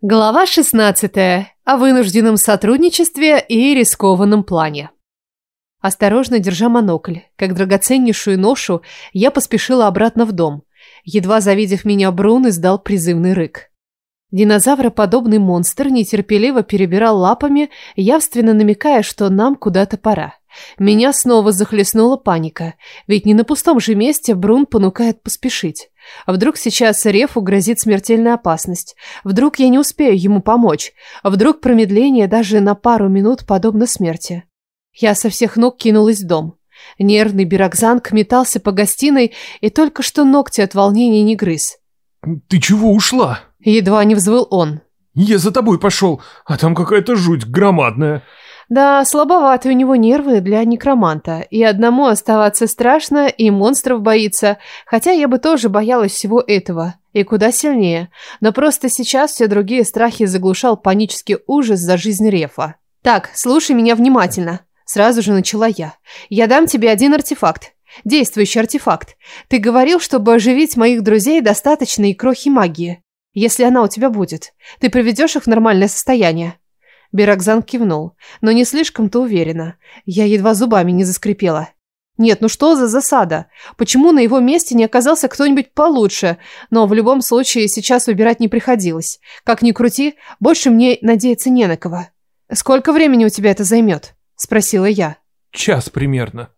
Глава 16. О вынужденном сотрудничестве и рискованном плане. Осторожно держа монокль, как драгоценнейшую ношу, я поспешила обратно в дом. Едва завидев меня, Брун издал призывный рык. Динозавроподобный монстр нетерпеливо перебирал лапами, явственно намекая, что нам куда-то пора. Меня снова захлестнула паника, ведь не на пустом же месте Брун понукает поспешить. Вдруг сейчас Рефу грозит смертельная опасность. Вдруг я не успею ему помочь. Вдруг промедление даже на пару минут подобно смерти. Я со всех ног кинулась в дом. Нервный Бирокзанг метался по гостиной и только что ногти от волнения не грыз. «Ты чего ушла?» Едва не взвыл он. «Я за тобой пошел, а там какая-то жуть громадная». Да, слабоваты у него нервы для некроманта, и одному оставаться страшно, и монстров боится, хотя я бы тоже боялась всего этого, и куда сильнее, но просто сейчас все другие страхи заглушал панический ужас за жизнь Рефа. «Так, слушай меня внимательно», — сразу же начала я. «Я дам тебе один артефакт, действующий артефакт. Ты говорил, чтобы оживить моих друзей достаточно и крохи магии, если она у тебя будет. Ты приведешь их в нормальное состояние». Биракзан кивнул, но не слишком-то уверенно. Я едва зубами не заскрипела. Нет, ну что за засада? Почему на его месте не оказался кто-нибудь получше? Но в любом случае сейчас выбирать не приходилось. Как ни крути, больше мне надеяться не на кого. Сколько времени у тебя это займет? Спросила я. Час примерно.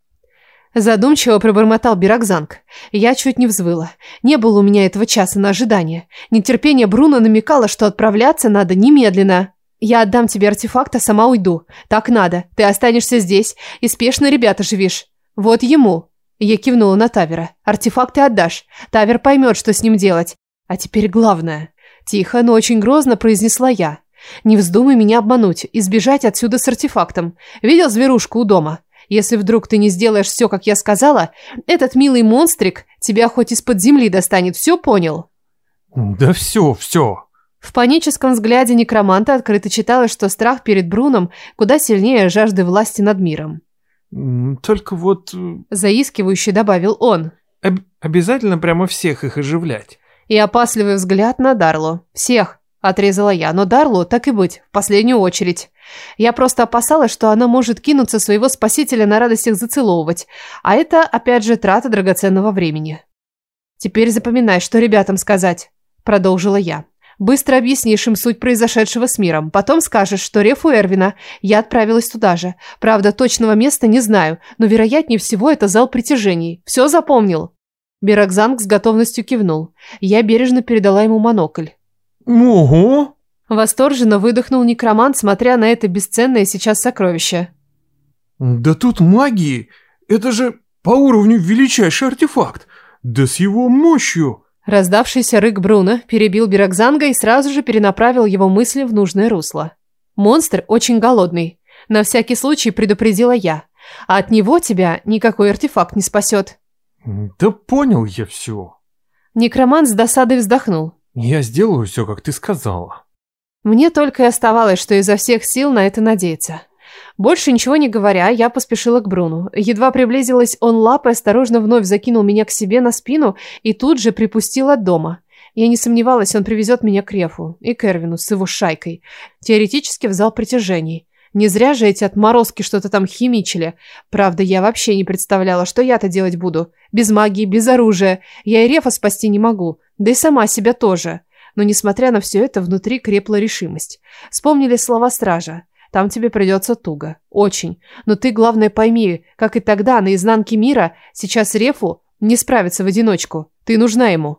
Задумчиво пробормотал Биракзанг. Я чуть не взвыла. Не было у меня этого часа на ожидание. Нетерпение Бруно намекало, что отправляться надо немедленно. «Я отдам тебе артефакт, а сама уйду. Так надо. Ты останешься здесь и спешно ребята оживишь. Вот ему». Я кивнула на Тавера. «Артефакт ты отдашь. Тавер поймет, что с ним делать. А теперь главное». Тихо, но очень грозно произнесла я. «Не вздумай меня обмануть и сбежать отсюда с артефактом. Видел зверушку у дома? Если вдруг ты не сделаешь все, как я сказала, этот милый монстрик тебя хоть из-под земли достанет. Все понял?» «Да все, все», в паническом взгляде некроманта открыто читалось, что страх перед Бруном куда сильнее жажды власти над миром. «Только вот...» э, – заискивающе добавил он. Об «Обязательно прямо всех их оживлять». И опасливый взгляд на Дарло. «Всех!» – отрезала я. «Но Дарло, так и быть, в последнюю очередь. Я просто опасалась, что она может кинуться своего спасителя на радостях зацеловывать. А это, опять же, трата драгоценного времени». «Теперь запоминай, что ребятам сказать», – продолжила я. Быстро объяснишь им суть произошедшего с миром. Потом скажешь, что Рефу Эрвина я отправилась туда же. Правда, точного места не знаю, но вероятнее всего это зал притяжений. Все запомнил?» Бирокзанг с готовностью кивнул. Я бережно передала ему монокль. «Ого!» Восторженно выдохнул некромант, смотря на это бесценное сейчас сокровище. «Да тут магии! Это же по уровню величайший артефакт! Да с его мощью!» Раздавшийся рык Бруно перебил Бирокзанга и сразу же перенаправил его мысли в нужное русло. «Монстр очень голодный. На всякий случай предупредила я. А от него тебя никакой артефакт не спасет». «Да понял я все». Некромант с досадой вздохнул. «Я сделаю все, как ты сказала». Мне только и оставалось, что изо всех сил на это надеяться. Больше ничего не говоря, я поспешила к Бруну. Едва приблизилась, он лапой осторожно вновь закинул меня к себе на спину и тут же припустил от дома. Я не сомневалась, он привезет меня к Рефу и к Эрвину с его шайкой. Теоретически в зал притяжений. Не зря же эти отморозки что-то там химичили. Правда, я вообще не представляла, что я-то делать буду. Без магии, без оружия. Я и Рефа спасти не могу. Да и сама себя тоже. Но, несмотря на все это, внутри крепла решимость. Вспомнили слова стража. Там тебе придется туго. Очень. Но ты, главное, пойми, как и тогда, на изнанке мира, сейчас Рефу не справится в одиночку. Ты нужна ему.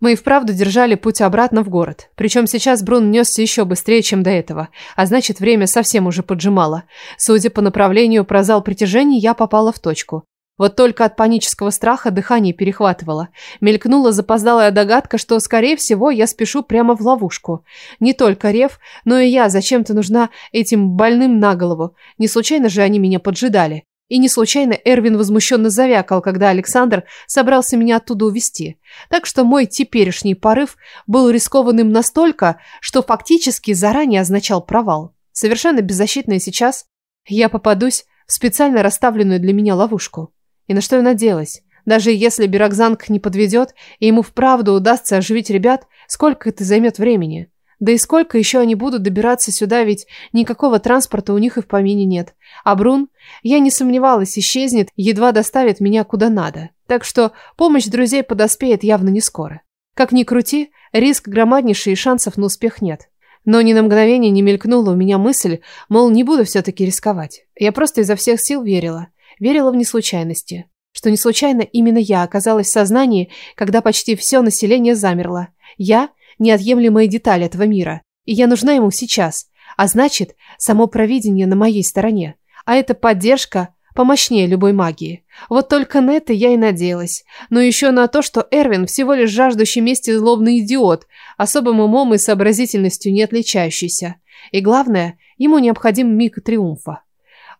Мы и вправду держали путь обратно в город. Причем сейчас Брун несся еще быстрее, чем до этого. А значит, время совсем уже поджимало. Судя по направлению про зал притяжений, я попала в точку. Вот только от панического страха дыхание перехватывало. Мелькнула запоздалая догадка, что, скорее всего, я спешу прямо в ловушку. Не только Рев, но и я зачем-то нужна этим больным на голову. Не случайно же они меня поджидали. И не случайно Эрвин возмущенно завякал, когда Александр собрался меня оттуда увести. Так что мой теперешний порыв был рискованным настолько, что фактически заранее означал провал. Совершенно беззащитная сейчас я попадусь в специально расставленную для меня ловушку. И на что я надеялась? Даже если Бирокзанг не подведет, и ему вправду удастся оживить ребят, сколько это займет времени? Да и сколько еще они будут добираться сюда, ведь никакого транспорта у них и в помине нет. А Брун, я не сомневалась, исчезнет, едва доставит меня куда надо. Так что помощь друзей подоспеет явно не скоро. Как ни крути, риск громаднейший и шансов на успех нет. Но ни на мгновение не мелькнула у меня мысль, мол, не буду все-таки рисковать. Я просто изо всех сил верила верила в неслучайности, что не случайно именно я оказалась в сознании, когда почти все население замерло. Я – неотъемлемая деталь этого мира, и я нужна ему сейчас, а значит, само провидение на моей стороне, а это поддержка помощнее любой магии. Вот только на это я и надеялась, но еще на то, что Эрвин всего лишь жаждущий мести злобный идиот, особым умом и сообразительностью не отличающийся. И главное, ему необходим миг триумфа.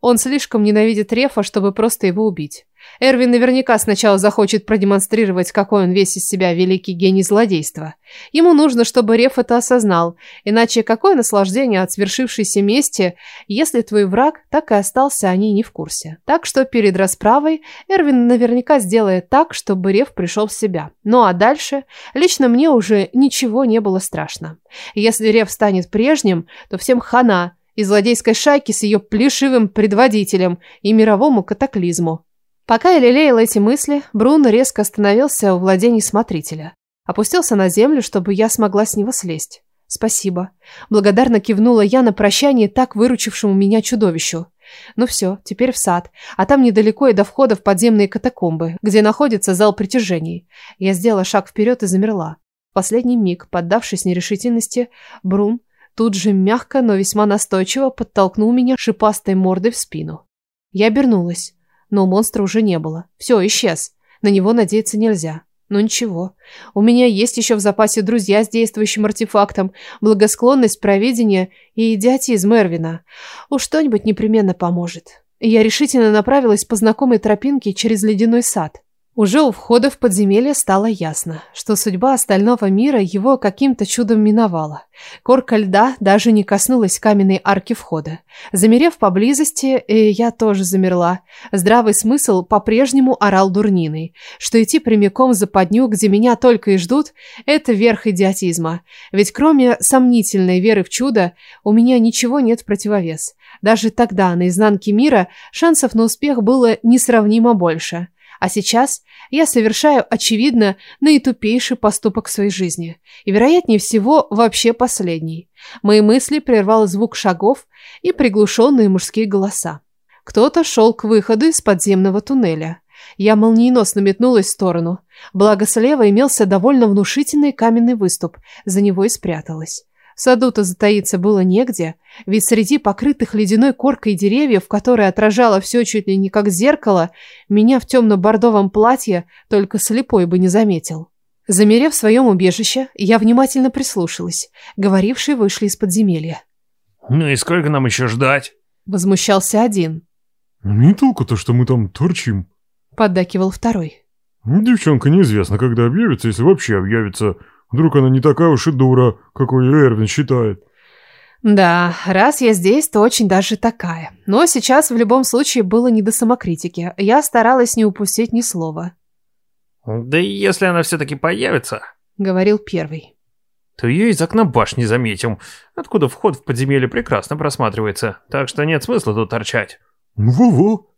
Он слишком ненавидит Рефа, чтобы просто его убить. Эрвин наверняка сначала захочет продемонстрировать, какой он весь из себя великий гений злодейства. Ему нужно, чтобы Реф это осознал, иначе какое наслаждение от свершившейся мести, если твой враг так и остался о ней не в курсе. Так что перед расправой Эрвин наверняка сделает так, чтобы Реф пришел в себя. Ну а дальше, лично мне уже ничего не было страшно. Если Реф станет прежним, то всем хана, и злодейской шайки с ее плешивым предводителем и мировому катаклизму. Пока я лелеял эти мысли, Брун резко остановился у владений смотрителя. Опустился на землю, чтобы я смогла с него слезть. «Спасибо». Благодарно кивнула я на прощание так выручившему меня чудовищу. Ну все, теперь в сад, а там недалеко и до входа в подземные катакомбы, где находится зал притяжений. Я сделала шаг вперед и замерла. В последний миг, поддавшись нерешительности, Брун Тут же мягко, но весьма настойчиво подтолкнул меня шипастой мордой в спину. Я обернулась, но монстра уже не было. Все, исчез. На него надеяться нельзя. Но ничего. У меня есть еще в запасе друзья с действующим артефактом, благосклонность провидения и идиотизм Эрвина. Уж что-нибудь непременно поможет. Я решительно направилась по знакомой тропинке через ледяной сад. Уже у входа в подземелье стало ясно, что судьба остального мира его каким-то чудом миновала. Корка льда даже не коснулась каменной арки входа. Замерев поблизости, э, я тоже замерла. Здравый смысл по-прежнему орал дурниной, что идти прямиком за подню, где меня только и ждут, это верх идиотизма. Ведь кроме сомнительной веры в чудо, у меня ничего нет противовес. Даже тогда, на изнанке мира, шансов на успех было несравнимо больше. А сейчас я совершаю, очевидно, наитупейший поступок в своей жизни. И, вероятнее всего, вообще последний. Мои мысли прервал звук шагов и приглушенные мужские голоса. Кто-то шел к выходу из подземного туннеля. Я молниеносно метнулась в сторону. Благо, слева имелся довольно внушительный каменный выступ. За него и спряталась. Саду-то затаиться было негде, ведь среди покрытых ледяной коркой деревьев, которая отражала все чуть ли не как зеркало, меня в темно-бордовом платье только слепой бы не заметил. Замерев в своем убежище, я внимательно прислушалась. Говорившие вышли из подземелья. «Ну и сколько нам еще ждать?» Возмущался один. «Не толку-то, что мы там торчим», — поддакивал второй. «Девчонка неизвестно, когда объявится, если вообще объявится. Вдруг она не такая уж и дура, какой Эрвин считает. Да, раз я здесь, то очень даже такая. Но сейчас в любом случае было не до самокритики. Я старалась не упустить ни слова. Да и если она все-таки появится, говорил первый, то ее из окна башни заметим, откуда вход в подземелье прекрасно просматривается, так что нет смысла тут торчать. Ву-ву.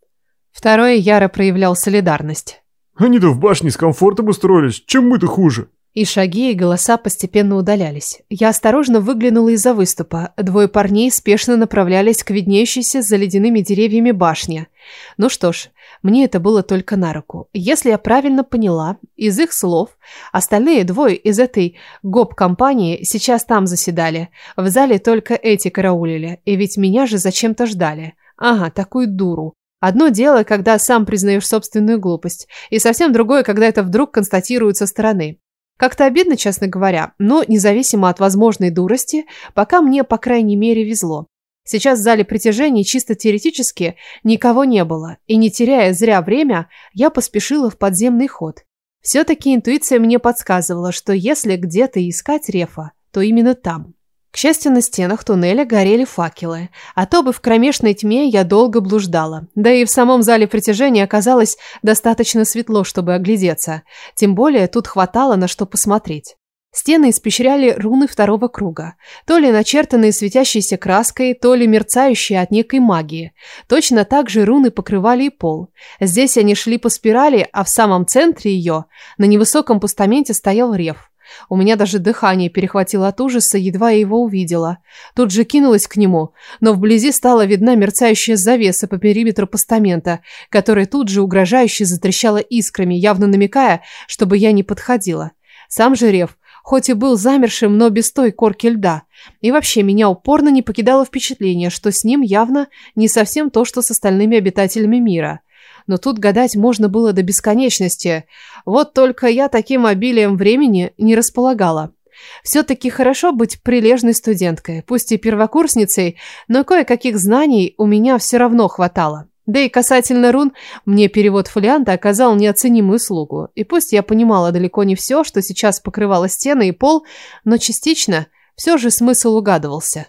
Второй яро проявлял солидарность. Они-то в башне с комфортом устроились, чем мы-то хуже. И шаги, и голоса постепенно удалялись. Я осторожно выглянул из-за выступа. Двое парней спешно направлялись к виднеющейся за ледяными деревьями башне. Ну что ж, мне это было только на руку. Если я правильно поняла, из их слов, остальные двое из этой гоп-компании сейчас там заседали. В зале только эти караулили. И ведь меня же зачем-то ждали. Ага, такую дуру. Одно дело, когда сам признаешь собственную глупость, и совсем другое, когда это вдруг констатируют со стороны. Как-то обидно, честно говоря, но независимо от возможной дурости, пока мне, по крайней мере, везло. Сейчас в зале притяжений чисто теоретически никого не было, и не теряя зря время, я поспешила в подземный ход. Все-таки интуиция мне подсказывала, что если где-то искать Рефа, то именно там. К счастью, на стенах туннеля горели факелы, а то бы в кромешной тьме я долго блуждала. Да и в самом зале притяжения оказалось достаточно светло, чтобы оглядеться. Тем более тут хватало на что посмотреть. Стены испещряли руны второго круга, то ли начертанные светящейся краской, то ли мерцающие от некой магии. Точно так же руны покрывали и пол. Здесь они шли по спирали, а в самом центре ее на невысоком постаменте стоял рев. У меня даже дыхание перехватило от ужаса, едва я его увидела. Тут же кинулась к нему, но вблизи стала видна мерцающая завеса по периметру постамента, которая тут же угрожающе затрещала искрами, явно намекая, чтобы я не подходила. Сам же рев, хоть и был замершим, но без той корки льда. И вообще меня упорно не покидало впечатление, что с ним явно не совсем то, что с остальными обитателями мира но тут гадать можно было до бесконечности. Вот только я таким обилием времени не располагала. Все-таки хорошо быть прилежной студенткой, пусть и первокурсницей, но кое-каких знаний у меня все равно хватало. Да и касательно рун, мне перевод фолианта оказал неоценимую услугу. И пусть я понимала далеко не все, что сейчас покрывало стены и пол, но частично все же смысл угадывался.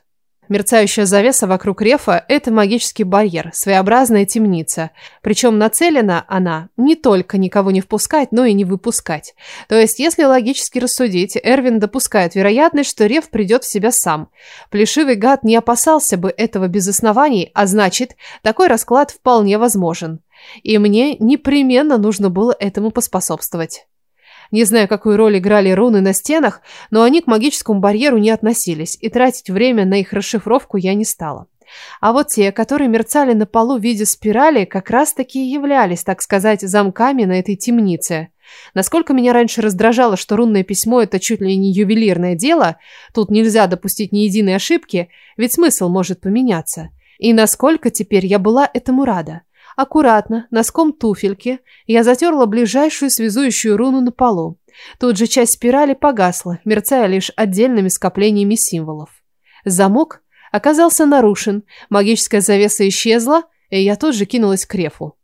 Мерцающая завеса вокруг рефа – это магический барьер, своеобразная темница. Причем нацелена она не только никого не впускать, но и не выпускать. То есть, если логически рассудить, Эрвин допускает вероятность, что реф придет в себя сам. Плешивый гад не опасался бы этого без оснований, а значит, такой расклад вполне возможен. И мне непременно нужно было этому поспособствовать. Не знаю, какую роль играли руны на стенах, но они к магическому барьеру не относились, и тратить время на их расшифровку я не стала. А вот те, которые мерцали на полу в виде спирали, как раз-таки и являлись, так сказать, замками на этой темнице. Насколько меня раньше раздражало, что рунное письмо – это чуть ли не ювелирное дело, тут нельзя допустить ни единой ошибки, ведь смысл может поменяться. И насколько теперь я была этому рада. Аккуратно, носком туфельки, я затерла ближайшую связующую руну на полу. Тут же часть спирали погасла, мерцая лишь отдельными скоплениями символов. Замок оказался нарушен, магическая завеса исчезла, и я тут же кинулась к рефу.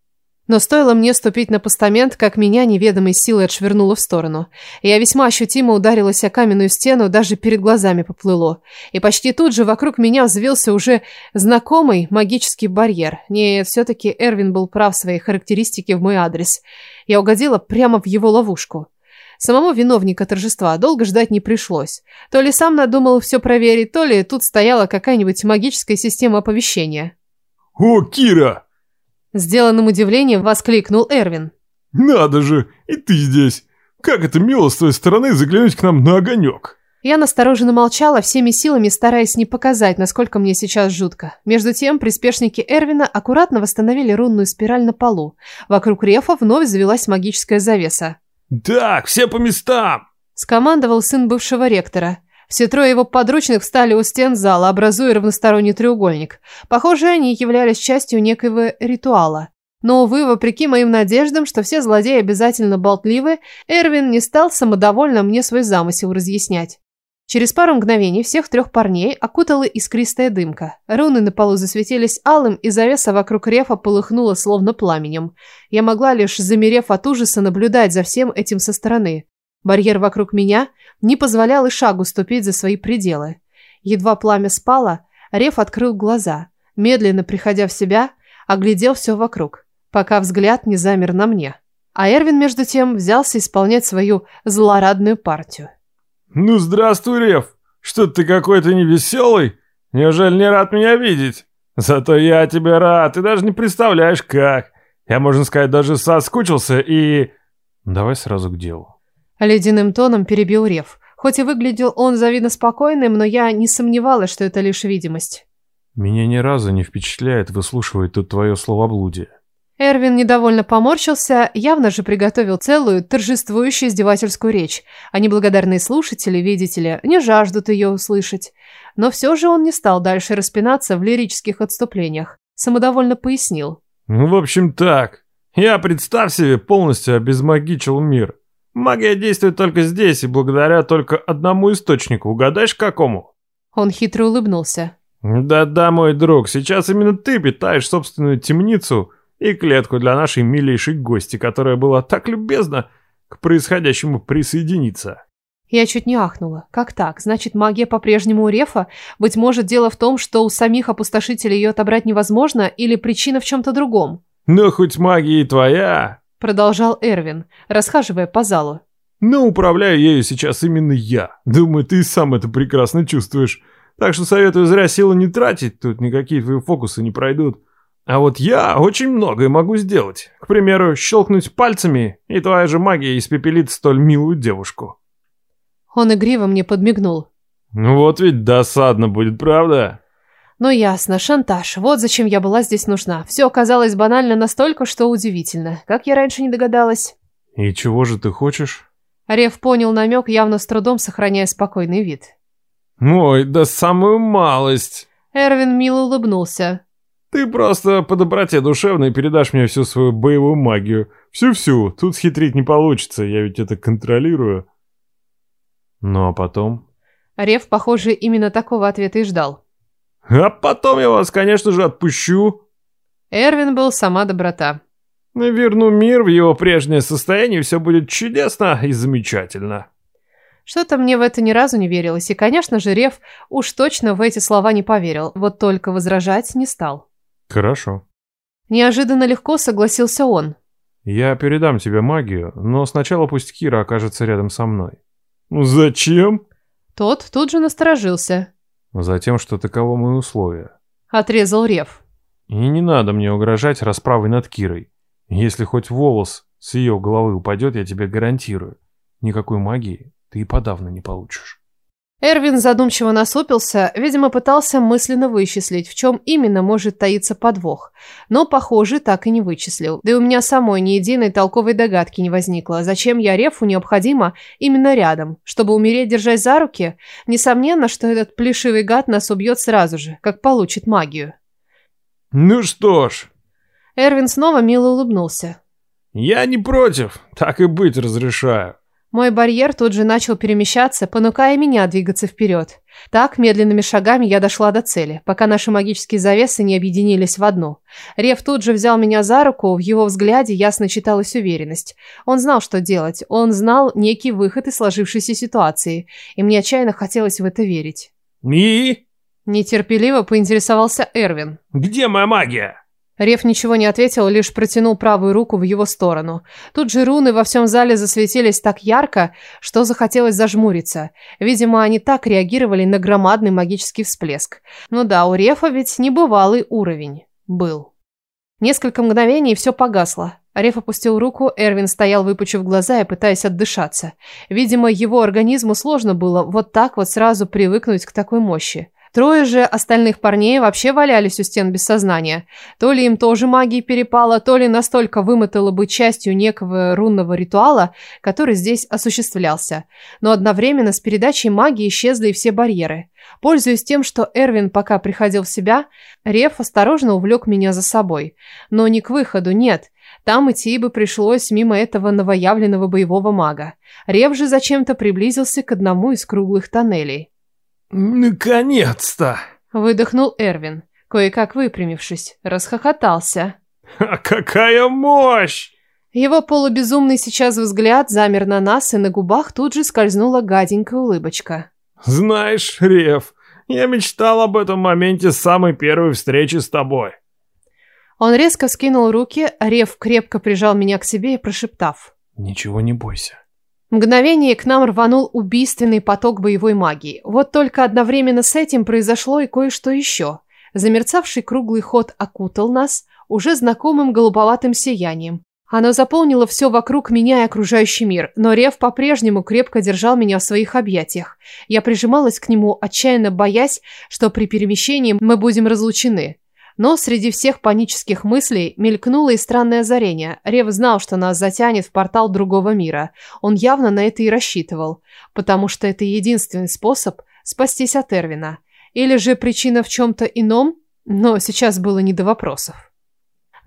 Но стоило мне ступить на постамент, как меня неведомой силой отшвырнуло в сторону. Я весьма ощутимо ударилась о каменную стену, даже перед глазами поплыло. И почти тут же вокруг меня взвелся уже знакомый магический барьер. Нет, все-таки Эрвин был прав в своей характеристике в мой адрес. Я угодила прямо в его ловушку. Самого виновника торжества долго ждать не пришлось. То ли сам надумал все проверить, то ли тут стояла какая-нибудь магическая система оповещения. «О, Кира!» Сделанным удивлением воскликнул Эрвин. «Надо же, и ты здесь! Как это мило с твоей стороны заглянуть к нам на огонек!» Я настороженно молчала, всеми силами стараясь не показать, насколько мне сейчас жутко. Между тем, приспешники Эрвина аккуратно восстановили рунную спираль на полу. Вокруг рефа вновь завелась магическая завеса. «Так, все по местам!» – скомандовал сын бывшего ректора. Все трое его подручных встали у стен зала, образуя равносторонний треугольник. Похоже, они являлись частью некоего ритуала. Но, увы, вопреки моим надеждам, что все злодеи обязательно болтливы, Эрвин не стал самодовольно мне свой замысел разъяснять. Через пару мгновений всех трех парней окутала искристая дымка. Руны на полу засветились алым, и завеса вокруг рефа полыхнула словно пламенем. Я могла лишь, замерев от ужаса, наблюдать за всем этим со стороны. Барьер вокруг меня не позволял и шагу ступить за свои пределы. Едва пламя спало, Реф открыл глаза, медленно приходя в себя, оглядел все вокруг, пока взгляд не замер на мне. А Эрвин, между тем, взялся исполнять свою злорадную партию. «Ну, здравствуй, Реф! Что ты какой-то невеселый? Неужели не рад меня видеть? Зато я тебе рад, ты даже не представляешь, как! Я, можно сказать, даже соскучился и...» «Давай сразу к делу. Ледяным тоном перебил Рев. Хоть и выглядел он завидно спокойным, но я не сомневалась, что это лишь видимость. «Меня ни разу не впечатляет выслушивать тут твое словоблудие». Эрвин недовольно поморщился, явно же приготовил целую торжествующую издевательскую речь, а неблагодарные слушатели, видите ли, не жаждут ее услышать. Но все же он не стал дальше распинаться в лирических отступлениях. Самодовольно пояснил. «Ну, в общем так. Я, представь себе, полностью обезмагичил мир. Магия действует только здесь и благодаря только одному источнику. Угадаешь, какому?» Он хитро улыбнулся. «Да-да, мой друг, сейчас именно ты питаешь собственную темницу и клетку для нашей милейшей гости, которая была так любезна к происходящему присоединиться». Я чуть не ахнула. Как так? Значит, магия по-прежнему у Рефа? Быть может, дело в том, что у самих опустошителей ее отобрать невозможно, или причина в чем-то другом? Ну, хоть магия и твоя, — продолжал Эрвин, расхаживая по залу. Ну, «Но управляю ею сейчас именно я. Думаю, ты сам это прекрасно чувствуешь. Так что советую зря силы не тратить, тут никакие твои фокусы не пройдут. А вот я очень многое могу сделать. К примеру, щелкнуть пальцами, и твоя же магия испепелит столь милую девушку». Он игриво мне подмигнул. Ну, «Вот ведь досадно будет, правда?» Ну ясно, шантаж. Вот зачем я была здесь нужна. Все оказалось банально настолько, что удивительно. Как я раньше не догадалась. И чего же ты хочешь? Рев понял намек, явно с трудом сохраняя спокойный вид. Ой, да самую малость. Эрвин мило улыбнулся. Ты просто по доброте душевной передашь мне всю свою боевую магию. Всю-всю. Тут схитрить не получится, я ведь это контролирую. Ну а потом? Рев, похоже, именно такого ответа и ждал. А потом я вас, конечно же, отпущу. Эрвин был сама доброта. Верну мир в его прежнее состояние, все будет чудесно и замечательно. Что-то мне в это ни разу не верилось, и, конечно же, Рев уж точно в эти слова не поверил, вот только возражать не стал. Хорошо. Неожиданно легко согласился он. Я передам тебе магию, но сначала пусть Кира окажется рядом со мной. Ну, зачем? Тот тут же насторожился. Ну, затем, что таково мои условия. Отрезал Рев. И не надо мне угрожать расправой над Кирой. Если хоть волос с ее головы упадет, я тебе гарантирую. Никакой магии ты и подавно не получишь. Эрвин задумчиво насупился, видимо, пытался мысленно вычислить, в чем именно может таиться подвох, но, похоже, так и не вычислил. Да и у меня самой ни единой толковой догадки не возникло, зачем я Рефу необходимо именно рядом, чтобы умереть, держась за руки? Несомненно, что этот плешивый гад нас убьет сразу же, как получит магию. «Ну что ж...» Эрвин снова мило улыбнулся. «Я не против, так и быть разрешаю». Мой барьер тут же начал перемещаться, понукая меня двигаться вперед. Так, медленными шагами я дошла до цели, пока наши магические завесы не объединились в одну. Рев тут же взял меня за руку, в его взгляде ясно читалась уверенность. Он знал, что делать, он знал некий выход из сложившейся ситуации, и мне отчаянно хотелось в это верить. «И?» Нетерпеливо поинтересовался Эрвин. «Где моя магия?» Реф ничего не ответил, лишь протянул правую руку в его сторону. Тут же руны во всем зале засветились так ярко, что захотелось зажмуриться. Видимо, они так реагировали на громадный магический всплеск. Ну да, у Рефа ведь небывалый уровень. Был. Несколько мгновений и все погасло. Реф опустил руку, Эрвин стоял, выпучив глаза и пытаясь отдышаться. Видимо, его организму сложно было вот так вот сразу привыкнуть к такой мощи. Трое же остальных парней вообще валялись у стен без сознания. То ли им тоже магии перепало, то ли настолько вымотало быть частью некого рунного ритуала, который здесь осуществлялся. Но одновременно с передачей магии исчезли и все барьеры. Пользуясь тем, что Эрвин пока приходил в себя, Реф осторожно увлек меня за собой. Но не к выходу, нет. Там идти бы пришлось мимо этого новоявленного боевого мага. Рев же зачем-то приблизился к одному из круглых тоннелей. Наконец-то! Выдохнул Эрвин, кое-как выпрямившись, расхохотался. «А какая мощь!» Его полубезумный сейчас взгляд замер на нас, и на губах тут же скользнула гаденькая улыбочка. «Знаешь, Рев, я мечтал об этом моменте с самой первой встречи с тобой». Он резко скинул руки, Рев крепко прижал меня к себе и прошептав. «Ничего не бойся». Мгновение к нам рванул убийственный поток боевой магии. Вот только одновременно с этим произошло и кое-что еще. Замерцавший круглый ход окутал нас уже знакомым голубоватым сиянием. Оно заполнило все вокруг меня и окружающий мир, но Рев по-прежнему крепко держал меня в своих объятиях. Я прижималась к нему, отчаянно боясь, что при перемещении мы будем разлучены. Но среди всех панических мыслей мелькнуло и странное озарение. Рев знал, что нас затянет в портал другого мира. Он явно на это и рассчитывал, потому что это единственный способ спастись от Эрвина. Или же причина в чем-то ином? Но сейчас было не до вопросов.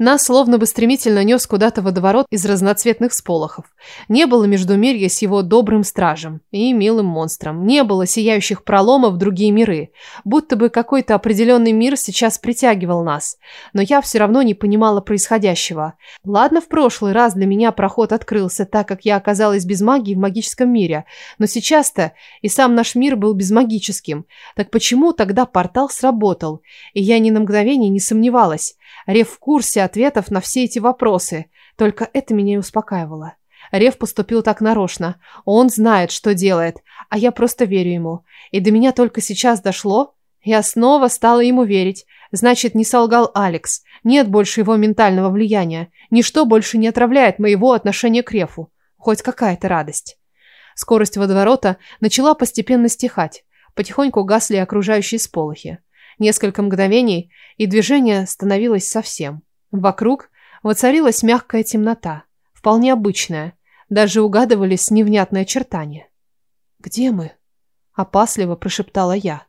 Нас словно бы стремительно нес куда-то водоворот из разноцветных сполохов. Не было междумирья с его добрым стражем и милым монстром. Не было сияющих проломов в другие миры. Будто бы какой-то определенный мир сейчас притягивал нас. Но я все равно не понимала происходящего. Ладно, в прошлый раз для меня проход открылся, так как я оказалась без магии в магическом мире. Но сейчас-то и сам наш мир был безмагическим. Так почему тогда портал сработал? И я ни на мгновение не сомневалась. Рев в курсе ответов на все эти вопросы, только это меня и успокаивало. Рев поступил так нарочно. Он знает, что делает, а я просто верю ему. И до меня только сейчас дошло. Я снова стала ему верить. Значит, не солгал Алекс. Нет больше его ментального влияния. Ничто больше не отравляет моего отношения к Рефу. Хоть какая-то радость. Скорость водоворота начала постепенно стихать. Потихоньку гасли окружающие сполохи. Несколько мгновений, и движение становилось совсем. Вокруг воцарилась мягкая темнота, вполне обычная, даже угадывались невнятные очертания. «Где мы?» – опасливо прошептала я.